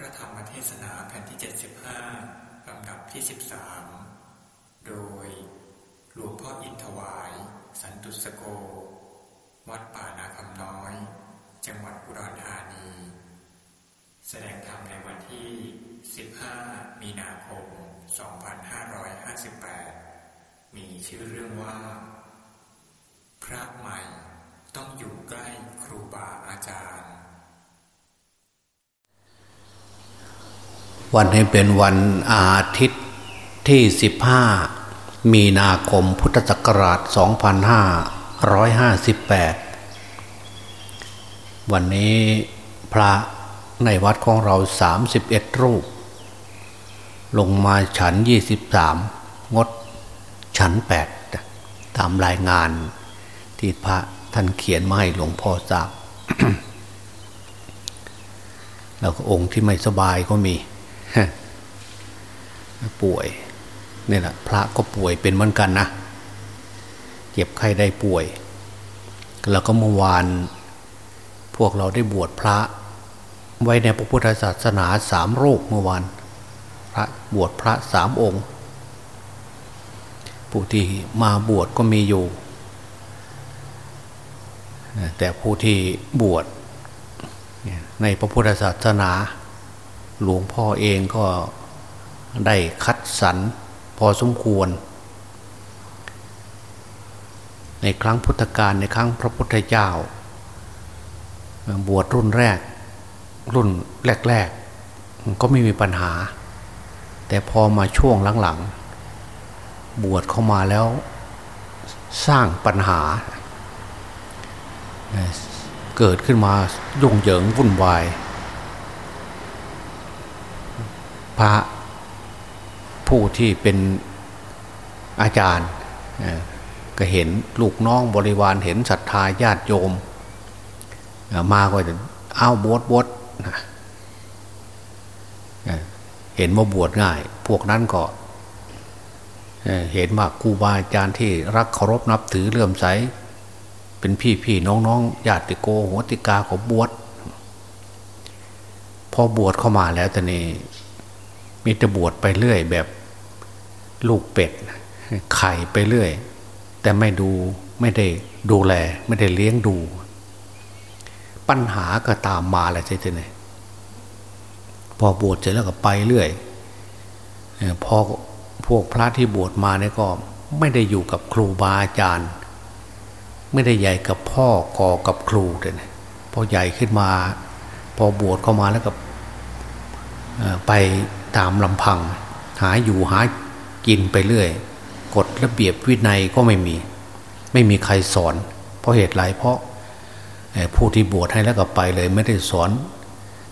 พระธรรมเทศนาแผ่นที่ 75 ลำดับที่ 13 โดยหลวงพ่ออินทวาย สันตุสโก วัดป่านาคำน้อย จังหวัดอุดรธานี แสดงธรรมในวันที่ 15 มีนาคม 2558 มีชื่อเรื่องว่า พระใหม่ต้องอยู่ใกล้ครูบาอาจารย์ วันนี้เป็นวันอาทิตย์ที่ 15 มีนาคมพุทธศักราช 2558 วันนี้พระในวัดของเรา 31 รูป ลงมาฉัน 23 งดฉัน 8 ตามรายงานที่พระท่านเขียนมาให้หลวงพ่อทราบแล้วก็องค์ที่ไม่สบายก็มี ป่วยนี่แหละพระก็ป่วยเป็นเหมือนกันนะเจ็บไข้ได้ป่วย แล้วก็เมื่อวาน พวกเราได้บวชพระ ไว้ในพระพุทธศาสนาสามโรคเมื่อวานพระบวชพระสามองค์ ผู้ที่มาบวชก็มีอยู่ แต่ผู้ที่บวชในพระพุทธศาสนา หลวงพ่อเองก็ได้คัดสรรพอสมควร ในครั้งพุทธกาลในครั้งพระพุทธเจ้า บวชรุ่นแรก รุ่นแรกๆก็ไม่มีปัญหา แต่พอมาช่วงหลังๆ บวชเข้ามาแล้วสร้างปัญหา เกิดขึ้นมายุ่งเหยิงวุ่นวาย พระผู้ที่เป็นอาจารย์ก็เห็นลูกน้องบริวารเห็นศรัทธาญาติโยม มาก็จะเอาบวชบวชเห็นว่าบวชง่าย พวกนั้นก็เห็นว่าครูบาอาจารย์ที่รักเคารพนับถือเลื่อมใส เป็นพี่พี่น้องน้องญาติโกโหติกาของบวชพอบวชเข้ามาแล้วแต่นี่ มีแต่บวชไปเรื่อยแบบลูกเป็ดไข่ไปเรื่อย แต่ไม่ดูไม่ได้ดูแล ไม่ได้เลี้ยงดู ปัญหาก็ตามมาแหละใช่ไหมพอบวชเสร็จแล้วก็ไปเรื่อยพอพวกพระที่บวชมาเนี่ยก็ไม่ได้อยู่กับครูบาอาจารย์ ไม่ได้ใหญ่กับพ่อกอกับครูเลยพอใหญ่ขึ้นมา พอบวชเข้ามาแล้วก็ไป ตามลำพัง หาอยู่หากินไปเรื่อย กฎระเบียบวินัยก็ไม่มี ไม่มีใครสอน เพราะเหตุไรเพราะผู้ที่บวชให้แล้วก็ไปเลย ไม่ได้สอน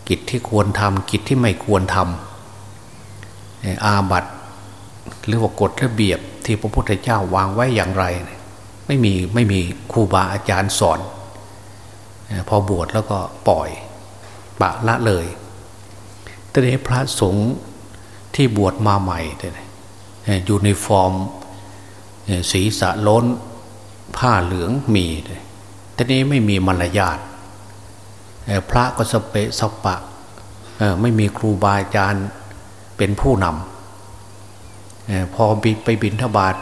กิจที่ควรทำกิจที่ไม่ควรทำอาบัตหรือว่ากฎระเบียบที่พระพุทธเจ้าวางไว้อย่างไร ไม่มีไม่มีครูบาอาจารย์สอน พอบวชแล้วก็ปล่อยปะละเลยแต่นี้พระสงฆ์ ที่บวชมาใหม่อยู่ในฟอร์มศีระล้น ผ้าเหลืองมีแต่นี้ไม่มีมารยาทพระก็สเปะสปะไม่มีครูบาอาจารย์เป็นผู้นำพอไปบินทบาท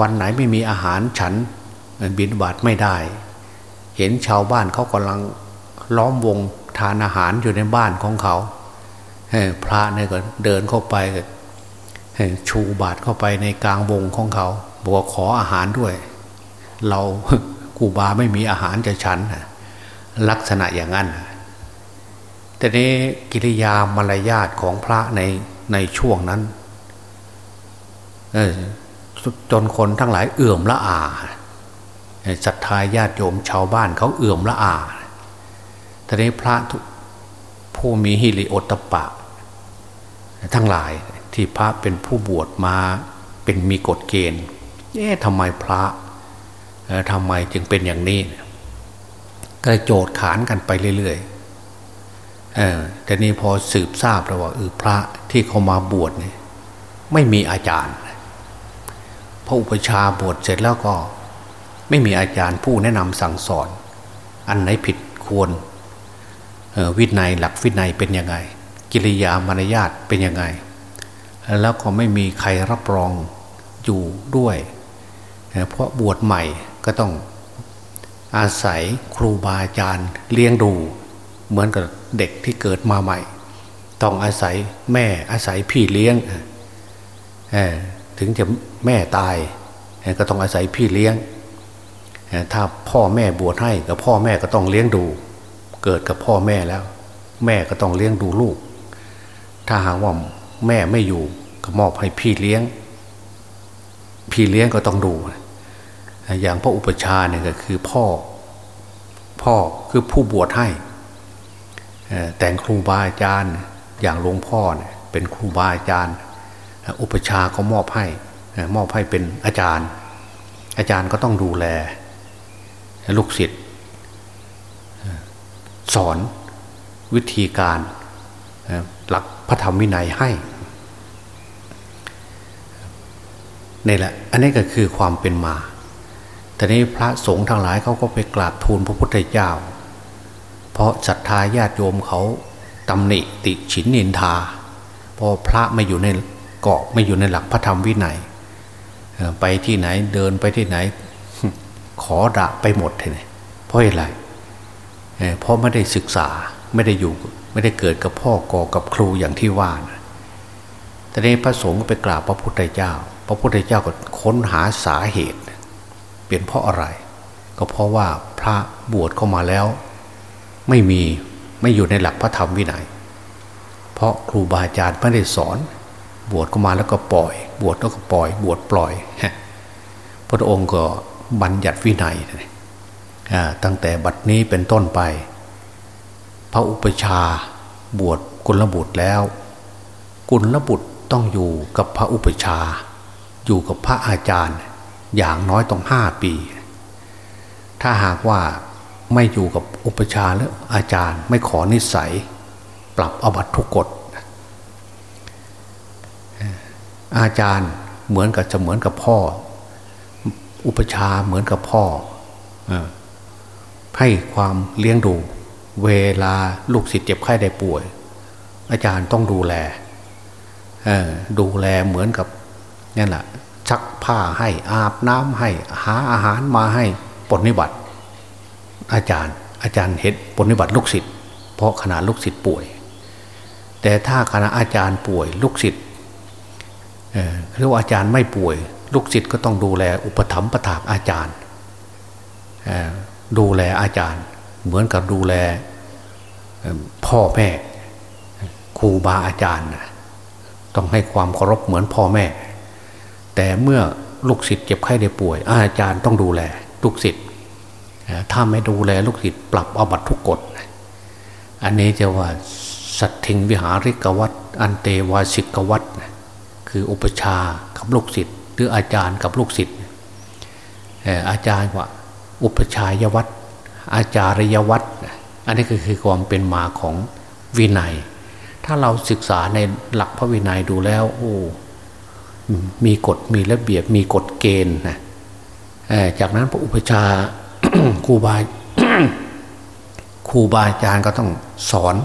วันไหนไม่มีอาหารฉันบินบาทไม่ได้ เห็นชาวบ้านเขากำลังล้อมวงทานอาหารอยู่ในบ้านของเขา พระเนี่ยก็เดินเข้าไปก็ชูบาทเข้าไปในกลางวงของเขา บอกขออาหารด้วย เรากูบาไม่มีอาหารจะฉันลักษณะอย่างนั้นแต่นี้กิริยามารยาทของพระในในช่วงนั้นจนคนทั้งหลายเอื่อมละอาศรัทธาญาติโยมชาวบ้านเขาเอื่อมละอาแต่นี้พระผู้มีฮิริโอตปะ ทั้งหลายที่พระเป็นผู้บวชมาเป็นมีกฎเกณฑ์เอ๊ะทำไมพระทำไมจึงเป็นอย่างนี้ก็โจดขานกันไปเรื่อยๆเออแต่นี้พอสืบทราบแล้วว่าเออพระที่เขามาบวชเนี่ยไม่มีอาจารย์พระอุปชาบวชเสร็จแล้วก็ ไม่มีอาจารย์ผู้แนะนำสั่งสอน อันไหนผิดควรวินัยหลักวินัยเป็นยังไง กิริยามารยาทเป็นยังไง แล้วก็ไม่มีใครรับรองอยู่ด้วย เพราะบวชใหม่ก็ต้องอาศัยครูบาอาจารย์เลี้ยงดู เหมือนกับเด็กที่เกิดมาใหม่ ต้องอาศัยแม่อาศัยพี่เลี้ยงถึงจะแม่ตายก็ต้องอาศัยพี่เลี้ยง ถ้าพ่อแม่บวชให้กับพ่อแม่ก็ต้องเลี้ยงดู เกิดกับพ่อแม่แล้ว แม่ก็ต้องเลี้ยงดูลูก ถ้าหากว่าแม่ไม่อยู่ ก็มอบให้พี่เลี้ยง พี่เลี้ยงก็ต้องดู อย่างพระอุปชาเนี่ยก็คือพ่อ พ่อคือผู้บวชให้แต่งครูบาอาจารย์อย่างหลวงพ่อเนี่ยเป็นครูบาอาจารย์ อุปชาเขามอบให้มอบให้เป็นอาจารย์ อาจารย์ก็ต้องดูแล ลูกศิษย์สอนวิธีการหลัก พระธรรมวินัยให้นี่แหละอันนี้ก็คือความเป็นมา แต่นี้พระสงฆ์ทั้งหลายเขาก็ไปกราบทูลพระพุทธเจ้า เพราะศรัทธาญาติโยมเขาตำหนิติฉินนินทา พอพระไม่อยู่ในเกาะไม่อยู่ในหลักพระธรรมวินัยไปที่ไหนเดินไปที่ไหน ขอด่าไปหมดเลยเพราะอะไรเพราะไม่ได้ศึกษาไม่ได้อยู่ ไม่ได้เกิดกับพ่อกอกับครูอย่างที่ว่านะแต่นี้พระสงฆ์ก็ไปกราบพระพุทธเจ้า พระพุทธเจ้าก็ค้นหาสาเหตุ เป็นเพราะอะไร ก็เพราะว่าพระบวชเข้ามาแล้ว ไม่มีไม่อยู่ในหลักพระธรรมวินัย เพราะครูบาอาจารย์ไม่ได้สอน บวชเข้ามาแล้วก็ปล่อย บวชแล้วก็ปล่อย บวชปล่อยพระองค์ก็บัญญัติวินัยตั้งแต่บัดนี้เป็นต้นไป พระอุปชาบวชกุลบุตรแล้ว กุลบุตรต้องอยู่กับพระอุปชา อยู่กับพระอาจารย์ อย่างน้อยต้องห้าปี ถ้าหากว่าไม่อยู่กับอุปชาแล้วอาจารย์ไม่ขอนิสัย ปรับอบัตทุกกฎอาจารย์เหมือนกับจะเหมือนกับพ่อ อุปชาเหมือนกับพ่อให้ความเลี้ยงดู เวลาลูกศิษย์เจ็บไข้ได้ป่วย อาจารย์ต้องดูแลดูแลเหมือนกับนี่แหละชักผ้าให้อาบน้ำให้หาอาหารมาให้ปนิบัติ อาจารย์ อาจารย์เห็นปนิบัติลูกศิษย์เพราะขณะลูกศิษย์ป่วย แต่ถ้าขณะอาจารย์ป่วยลูกศิษย์เรียกว่าอาจารย์ไม่ป่วย ลูกศิษย์ก็ต้องดูแลอุปถัมภ์ประถากอาจารย์ดูแลอาจารย์ เหมือนกับดูแลพ่อแม่ครูบาอาจารย์ต้องให้ความเคารพเหมือนพ่อแม่ แต่เมื่อลูกศิษย์เจ็บไข้ได้ป่วย อาจารย์ต้องดูแลลูกศิษย์ถ้าไม่ดูแลลูกศิษย์ปรับอบัตทุกกฎอันนี้จะว่าสัตถิงวิหาริกวัตอันเตวาสิกวัตคืออุปชากับลูกศิษย์หรืออาจารย์กับลูกศิษย์อาจารย์ว่า อุปชายวัต อาจารยวัตอันนี้ก็คือความเป็นมาของวินัย ถ้าเราศึกษาในหลักพระวินัยดูแล้ว โอ้มีกฎมีระเบียบมีกฎเกณฑ์นะจากนั้นพระอุปชาครูบาครูบาอาจารย์ก็ต้องสอน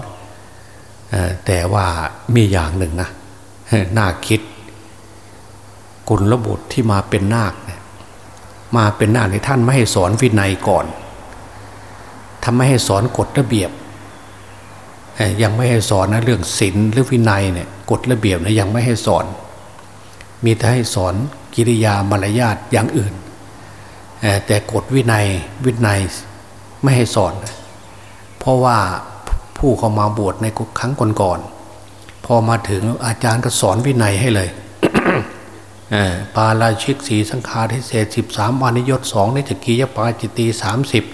แต่ว่ามีอย่างหนึ่งนะน่าคิดกุลบุตรที่มาเป็นนาคเนี่ยมาเป็นนาคในท่านไม่ให้สอนวินัยก่อน ทำไม่ให้สอนกฎระเบียบยังไม่ให้สอนนะเรื่องศีลหรือวินัยเนี่ยกฎระเบียบนะยังไม่ให้สอน มีแต่ให้สอนกิริยามารยาทอย่างอื่น แต่กฎวินัยวินัยไม่ให้สอน เพราะว่าผู้เขามาบวชในครั้งก่อนๆพอมาถึงอาจารย์ก็สอนวินัยให้เลยปาราชิกสีสังฆาทิเศษสิบสามวานิยศสองนิจกียปาจิตีสามสิบ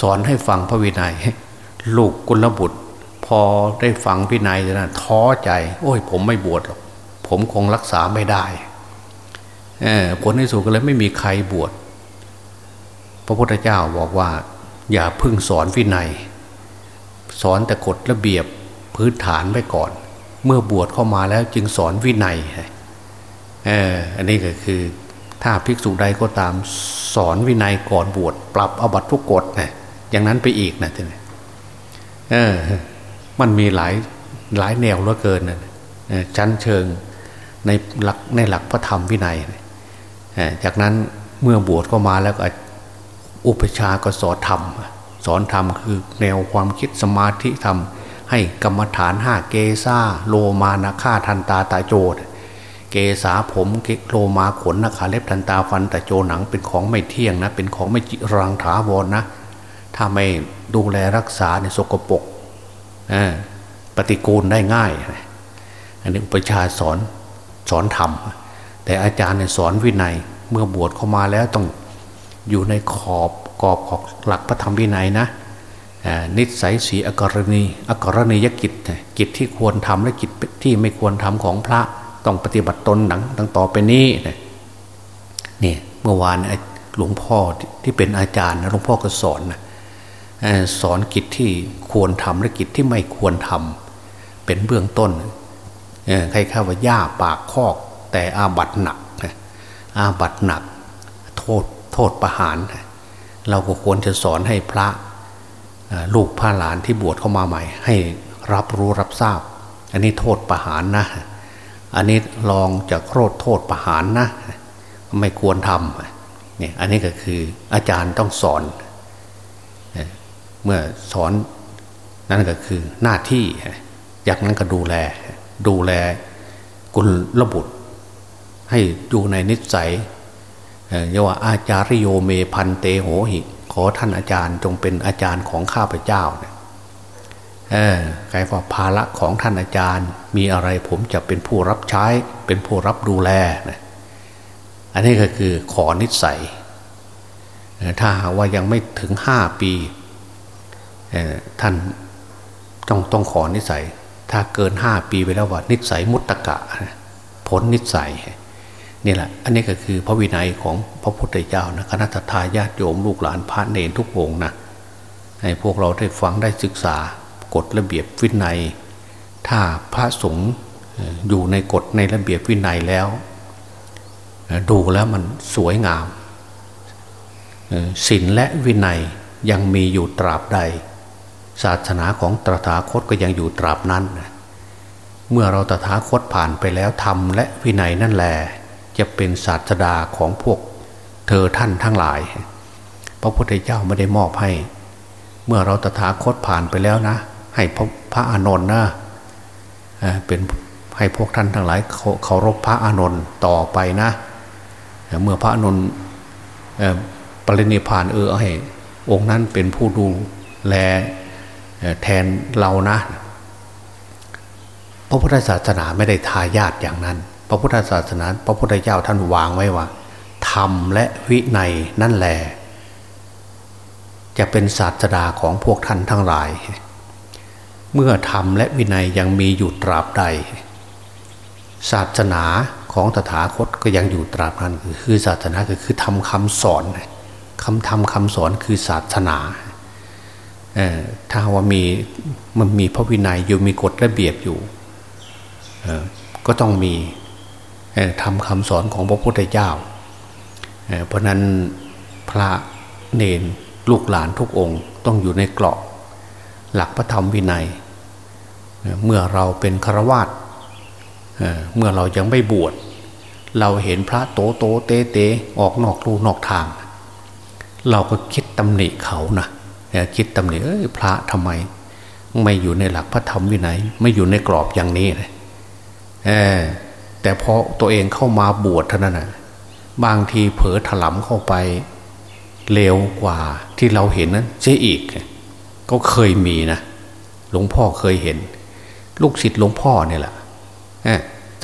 สอนให้ฟังพระวินัย ลูกกุลบุตร พอได้ฟังวินัยนะท้อใจ โอ้ย ผมไม่บวชหรอกผมคงรักษาไม่ได้ผลในสุดก็เลยไม่มีใครบวชพระพุทธเจ้าบอกว่า อย่าพึ่งสอนวินัย สอนแต่กฎระเบียบพื้นฐานไว้ก่อน เมื่อบวชเข้ามาแล้วจึงสอนวินัยเอออันนี้ก็คือถ้าภิกษุใดก็ตามสอนวินัยก่อนบวชปรับอบัตทุกกฎนะ อย่างนั้นไปอีกนะท่านเออ มันมีหลายหลายแนวเหลือเกินนะชั้นเชิงในหลักในหลักพระธรรมวินัยจากนั้นเมื่อบวชก็มาแล้วก็อุปชาก็สอนธรรม สอนธรรมคือแนวความคิดสมาธิธรรม ให้กรรมฐานห้าเกซาโลมานาคาทันตาตาโจดเกษาผมเกโลมาขนนาขาเล็บทันตาฟันตาโจหนังเป็นของไม่เที่ยงนะ เป็นของไม่จิรังถาวรนนะ ถ้าไม่ดูแลรักษาในสกปรกปฏิกูลได้ง่าย อันนี้อุปชาสอนสอนธรรม แต่อาจารย์เนี่ยสอนวินัยเมื่อบวชเข้ามาแล้วต้องอยู่ในขอบกรอบของหลักพระธรรมวินัยนะนิสัยสีอกรณีอกรณียกิจกิจที่ควรทำและกิจที่ไม่ควรทำของพระต้องปฏิบัติตนหนังตั้งต่อไปนี้นี่เมื่อวานหลวงพ่อที่เป็นอาจารย์หลวงพ่อก็สอนนะ สอนกิจที่ควรทำและกิจที่ไม่ควรทำเป็นเบื้องต้นใครข้าว่าย่าปากคอก แต่อาบัตหนักอาบัตหนัก โทษโทษประหาร เราก็ควรจะสอนให้พระลูกพระหลานที่บวชเข้ามาใหม่ ให้รับรู้รับทราบ อันนี้โทษประหารนะอันนี้ลองจะโทษโทษประหารนะ ไม่ควรทำเนี่ยอันนี้ก็คืออาจารย์ต้องสอน เมื่อสอนนั่นก็คือหน้าที่จากนั้นก็ดูแล ดูแลกุลระบุตร ให้อยู่ในนิสัยเรียกว่าอาจาริโยเมพันเตโหหิ ขอท่านอาจารย์จงเป็นอาจารย์ของข้าพเจ้าเนี่ยใครว่าภาระของท่านอาจารย์ มีอะไรผมจะเป็นผู้รับใช้ เป็นผู้รับดูแลนะอันนี้ก็คือขอนิสัย ถ้าว่ายังไม่ถึงห้าปี ท่านต้องต้องขอนิสัย ถ้าเกินห้าปีไปแล้วว่านิสัยมุตตะพ้นนิสัยนี่แหละ อันนี้ก็คือพระวินัยของพระพุทธเจ้านะคณะทาญาติโยมลูกหลานพระเนรทุกวงนะให้พวกเราได้ฟังได้ศึกษากฎระเบียบวินัย ถ้าพระสงฆ์อยู่ในกฎในระเบียบวินัยแล้ว ดูแล้วมันสวยงามศีลและวินัยยังมีอยู่ตราบใด ศาสนาของตถาคตก็ยังอยู่ตราบนั้น เมื่อเราตถาคตผ่านไปแล้วธรรมและวินัยนั่นแหละจะเป็นศาสดาของพวกเธอท่านทั้งหลาย พระพุทธเจ้าไม่ได้มอบให้ เมื่อเราตถาคตผ่านไปแล้วนะ ให้พระพระอานนท์นะเป็นให้พวกท่านทั้งหลายเคารพพระอานนท์ต่อไปนะ เมื่อพระอานนท์ปรินิพานเออให้องค์นั้นเป็นผู้ดูแล แทนเรานะ พระพุทธศาสนาไม่ได้ทายาทอย่างนั้น พระพุทธศาสนา พระพุทธเจ้าท่านวางไว้ว่าธรรมและวินัยนั่นแหละจะเป็นศาสดาของพวกท่านทั้งหลาย เมื่อธรรมและวินัยยังมีอยู่ตราบใด ศาสนาของตถาคตก็ยังอยู่ตราบนั้นคือศาสนาคือทำคำสอนคำทำคำสอนคือศาสนา ถ้าว่ามีมันมีพระวินัยอยู่มีกฎระเบียบอยู่ก็ต้องมีทำคำสอนของพระพุทธเจ้าเพราะนั้นพระเนนลูกหลานทุกองค์ต้องอยู่ในเกราะหลักพระธรรมวินัย เมื่อเราเป็นฆราวาสเมื่อเรายังไม่บวชเราเห็นพระโตโตเตเตออกนอกลูนอกทาง เราก็คิดตำหนิเขานะ คิดตำหนิเอ้ยพระทำไม ไม่อยู่ในหลักพระธรรมวินัยไม่อยู่ในกรอบอย่างนี้เลยแต่พอตัวเองเข้ามาบวชเท่านั้นนะบางทีเผลอถลำเข้าไปเร็วกว่าที่เราเห็นนั้นเสียอีก ก็เคยมีนะหลวงพ่อเคยเห็น ลูกศิษย์หลวงพ่อเนี่ยแหละ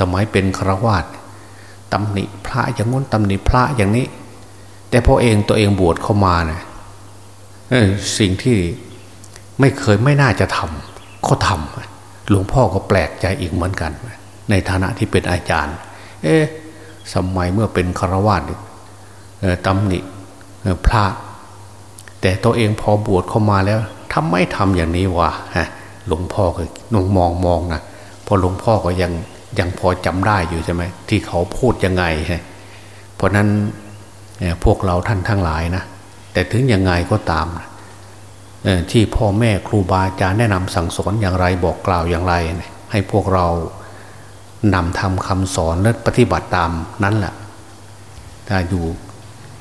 สมัยเป็นฆรวาสตำหนิพระอย่างง้นตำหนิพระอย่างนี้ แต่พอเองตัวเองบวชเข้ามาเนะี่ย สิ่งที่ไม่เคยไม่น่าจะทำเขาทำหลวงพ่อก็แปลกใจอีกเหมือนกัน ในฐานะที่เป็นอาจารย์ เอ๊ะสมัยเมื่อเป็นคารวะตำหนิพระแต่ตัวเองพอบวชเข้ามาแล้วทำไม่ทำอย่างนี้วะฮะหลวงพ่อก็นงมองมองนะพอหลวงพ่อก็ยังยังพอจำได้อยู่ใช่ไหมที่เขาพูดยังไงฮะเพราะนั้นพวกเราท่านทั้งหลายนะ แต่ถึงยังไงก็ตามที่พ่อแม่ครูบาอาจารย์แนะนำสั่งสอนอย่างไรบอกกล่าวอย่างไร ให้พวกเรานำทำคำสอนและปฏิบัติตามนั้นแหละถ้าอยู่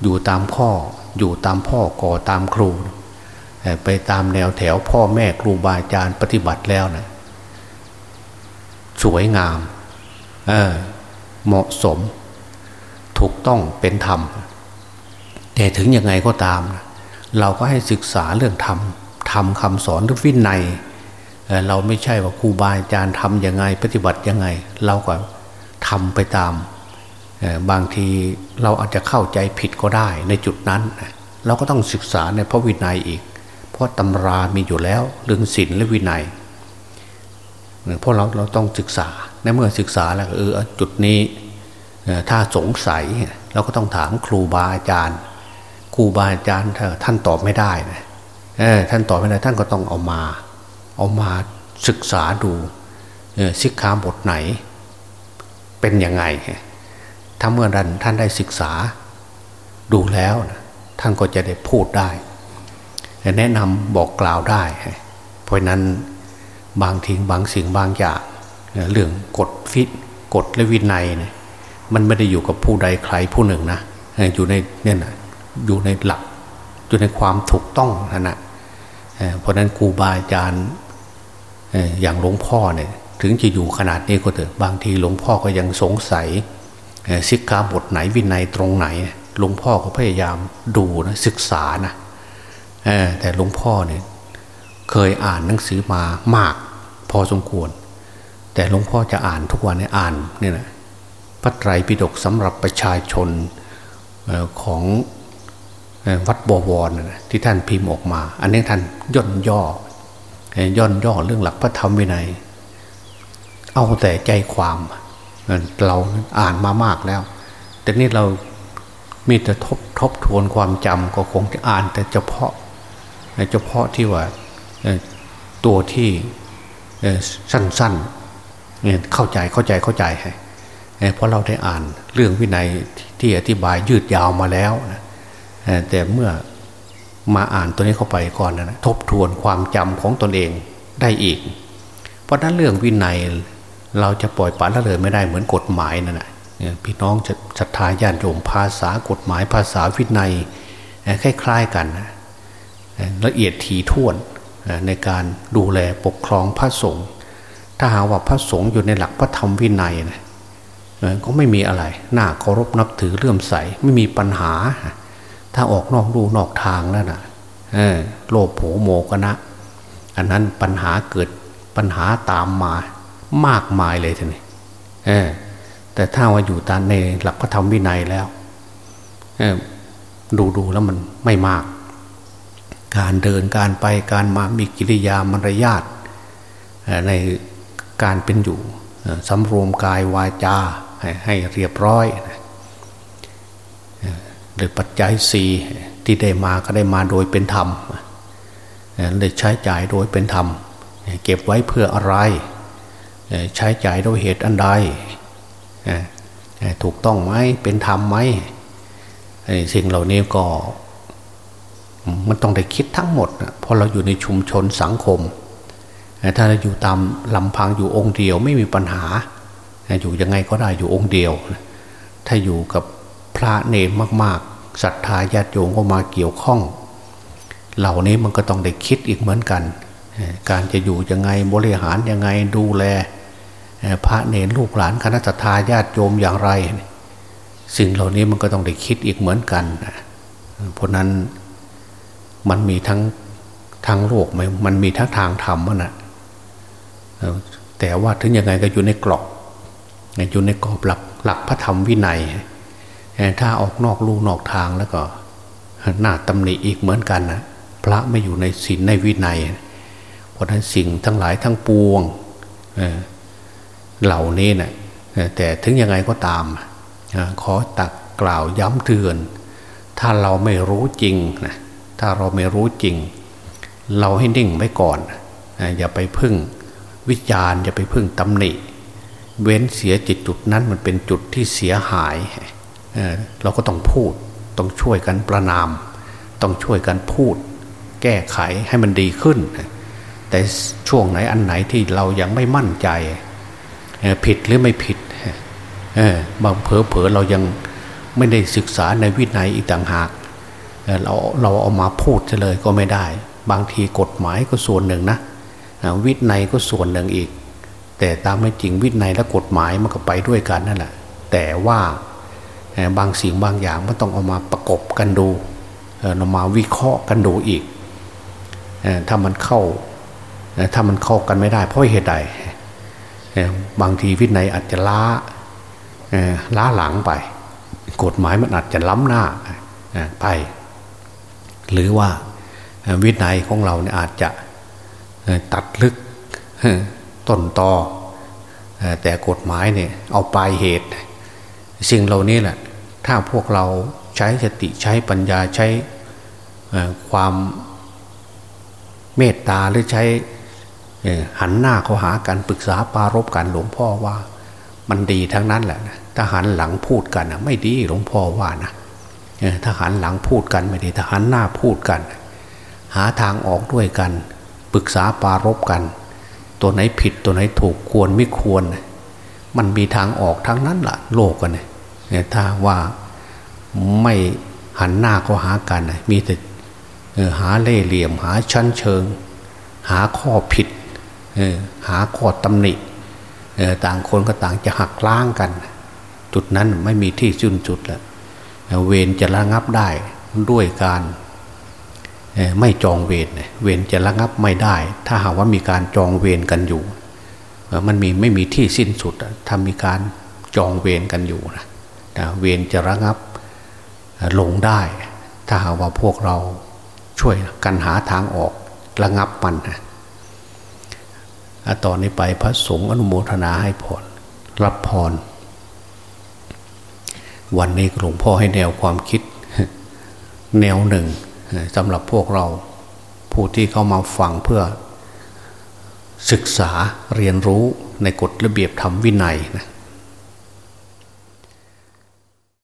อยู่ตามข้ออยู่ตามพ่อก่อตามครู ไปตามแนวแถวพ่อแม่ครูบาอาจารย์ปฏิบัติแล้วนะสวยงามเเหมาะสม ถูกต้องเป็นธรรม แต่ถึงยังไงก็ตาม เราก็ให้ศึกษาเรื่องธรรมทำคำสอนหรือวินัยเราไม่ใช่ว่าครูบาอาจารย์ทำยังไง ปฏิบัติยังไง เราก็ทำไปตาม บางทีเราอาจจะเข้าใจผิดก็ได้ในจุดนั้น เราก็ต้องศึกษาในพระวินัยอีก เพราะตำรามีอยู่แล้วเรื่องศีลและวินัยเพราะเราเราต้องศึกษาในเมื่อศึกษาแล้วเออจุดนี้ถ้าสงสัยเราก็ต้องถามครูบาอาจารย์ รูบาอาจารย์ท่านตอบไม่ได้นะท่านตอบไม่ได้ท่านก็ต้องเอามา เอามาศึกษาดูสิกขาบทไหน เป็นยังไงถ้าเมื่อนั้นท่านได้ศึกษาดูแล้วนะท่านก็จะได้พูดได้ แนะนำบอกกล่าวได้ เพราะนั้นบางทิ้งบางสิ่งบางอย่างเรื่องกฎฟิตกฎและวินัยเนี่ยมันไม่ได้อยู่กับผู้ใดใครผู้หนึ่งนะอยู่ในเนี่ยนะ อยู่ในหลักอยู่ในความถูกต้องนะนะเพราะนั้นครูบาอาจารย์อย่างหลวงพ่อเนี่ยถึงจะอยู่ขนาดนี้ก็เถอะบางทีหลวงพ่อก็ยังสงสัยสิกขาบทไหนวินัยตรงไหนหลวงพ่อก็พยายามดูนะศึกษานะแต่หลวงพ่อเนี่ยเคยอ่านหนังสือมามาก พอสมควร แต่หลวงพ่อจะอ่านทุกวันเนี่ยอ่านเนี่ยนะพระไตรปิฎกสำหรับประชาชนของ วัดบวรที่ท่านพิมพ์ออกมา อันนี้ท่านย่นย่อย่นย่อเรื่องหลักพระธรรมวินัย เอาแต่ใจความเราอ่านมามากแล้ว แต่นี่เรามีแต่ทบทบทวนความจำก็คงจะอ่านแต่เฉพาะเฉพาะที่ว่าตัวที่สั้นๆเนี่ยเข้าใจเข้าใจเข้าใจเพราะเราได้อ่านเรื่องวินัยที่อธิบายยืดยาวมาแล้วนะ แต่เมื่อมาอ่านตัวนี้เข้าไปก่อนนะทบทวนความจำของตนเองได้อีก เพราะนั้นเรื่องวินัยเราจะปล่อยปละละเลยไม่ได้เหมือนกฎหมายนั่นแหะพี่น้องจะศรัทธาญาติโยมภาษากฎหมายภาษาวินัยคล้ายๆกันละเอียดถี่ถ้วนในการดูแลปกครองพระสงฆ์ถ้าหาว่าพระสงฆ์อยู่ในหลักพระธรรมวินัยนะก็ไม่มีอะไรน่าเคารพนับถือเลื่อมใสไม่มีปัญหา ถ้าออกนอกรูนอกทางแล้วนะโลภโผโมกนะ อันนั้นปัญหาเกิดปัญหาตามมามากมายเลยทีนี้แต่ถ้าว่าอยู่ตามในหลักพระธรรมวินัยแล้วดูดูแล้วมันไม่มาก การเดินการไปการมามีกิริยามารยาทในการเป็นอยู่สำรวมกายวาจาให้เรียบร้อย หรือปัจจัยสี่ที่ได้มาก็ได้มาโดยเป็นธรรมเลยใช้จ่ายโดยเป็นธรรม เก็บไว้เพื่ออะไร ใช้จ่ายด้วยเหตุอันใดถูกต้องไหมเป็นธรรมไหมสิ่งเหล่านี้ก็มันต้องได้คิดทั้งหมดเพราะเราอยู่ในชุมชนสังคม ถ้าเราอยู่ตามลำพังอยู่องค์เดียวไม่มีปัญหา อยู่ยังไงก็ได้อยู่องค์เดียว ถ้าอยู่กับพระเนรมาก ศรัทธาญาติโยมก็มาเกี่ยวข้อง เหล่านี้มันก็ต้องได้คิดอีกเหมือนกัน การจะอยู่ยังไงบริหารยังไงดูแล พระเนรลูกหลานคณะทาญาติโยมอย่างไร สิ่งเหล่านี้มันก็ต้องได้คิดอีกเหมือนกันเพราะนั้นมันมีทั้งทางโลกมันมีทั้งทางธรรมนะแต่ว่าถึงยังไงก็อยู่ในกรอบอยู่ในกรอบหลักหลักพระธรรมวินัย ถ้าออกนอกลู่นอกทางแล้วก็หน้าตำหนิอีกเหมือนกันนะพระไม่อยู่ในศีลในวินัย เพราะนั้นสิ่งทั้งหลายทั้งปวงเหล่านี้นะแต่ถึงยังไงก็ตามขอตักกล่าวย้ำเตือน ถ้าเราไม่รู้จริงนะถ้าเราไม่รู้จริง เราให้นิ่งไว้ก่อนอย่าไปพึ่งวิจารณ์อย่าไปพึ่งตำหนิ เว้นเสียจิตจุดนั้นมันเป็นจุดที่เสียหาย เราก็ต้องพูด ต้องช่วยกันประนาม ต้องช่วยกันพูด แก้ไขให้มันดีขึ้น แต่ช่วงไหนอันไหนที่เรายังไม่มั่นใจ ผิดหรือไม่ผิดบางเผลอเผลอเรายังไม่ได้ศึกษาในวินัยอีกต่างหากเราเราเอามาพูดเลยก็ไม่ได้ บางทีกฎหมายก็ส่วนหนึ่งนะวินัยก็ส่วนหนึ่งอีก แต่ตามไม่จริงวินัยและกฎหมายมันก็ไปด้วยกันนั่นแหละแต่ว่า บางสิ่งบางอย่างมันต้องเอามาประกบกันดูเรามาวิเคราะห์กันดูอีกถ้ามันเข้าถ้ามันเข้ากันไม่ได้ เพราะเหตุใดบางทีวินัยอาจจะล้าล้าหลังไป กฎหมายมันอาจจะล้ำหน้าไป หรือว่าวินัยของเราเนี่ยอาจจะตัดลึกต้นตอแต่กฎหมายเนี่ยเอาปลายเหตุ สิ่งเหล่านี้แหละ ถ้าพวกเราใช้สติใช้ปัญญาใช้ความเมตตาหรือใช้หันหน้าเขาหากันปรึกษาปารบกันหลวงพ่อว่ามันดีทั้งนั้นแหละถ้าหันหลังพูดกันไม่ดีหลวงพ่อว่านะถ้าหันหลังพูดกันไม่ดีถ้าหันหน้าพูดกัน หาทางออกด้วยกัน ปรึกษาปารบกัน ตัวไหนผิดตัวไหนถูกควรไม่ควร มันมีทางออกทั้งนั้นละ่ะ โลกกัน เนี่ยถ้าว่าไม่หันหน้าเขาหากันมีแต่หาเล่เหลี่ยม หาชั้นเชิง หาข้อผิดหาข้อตำหนิต่างคนก็ต่างจะหักล้างกัน จุดนั้นไม่มีที่จุนจุดแล้วเวรจะระงับได้ด้วยการไม่จองเวรเวรจะระงับไม่ได้ ถ้าหากว่ามีการจองเวรกันอยู่ มันมีไม่มีที่สิ้นสุดถ้ามีการจองเวรกันอยู่นะ เวรจะระงับลงได้ ถ้าหากว่าพวกเราช่วยกันหาทางออกระงับมันนะตอนนี้ไปพระสงฆ์อนุโมทนาให้พรรับพร วันนี้หลวงพ่อให้แนวความคิด แนวหนึ่งสำหรับพวกเราผู้ที่เข้ามาฟังเพื่อศึกษาเรียนรู้ในกฎระเบียบธรรมวินัยนะ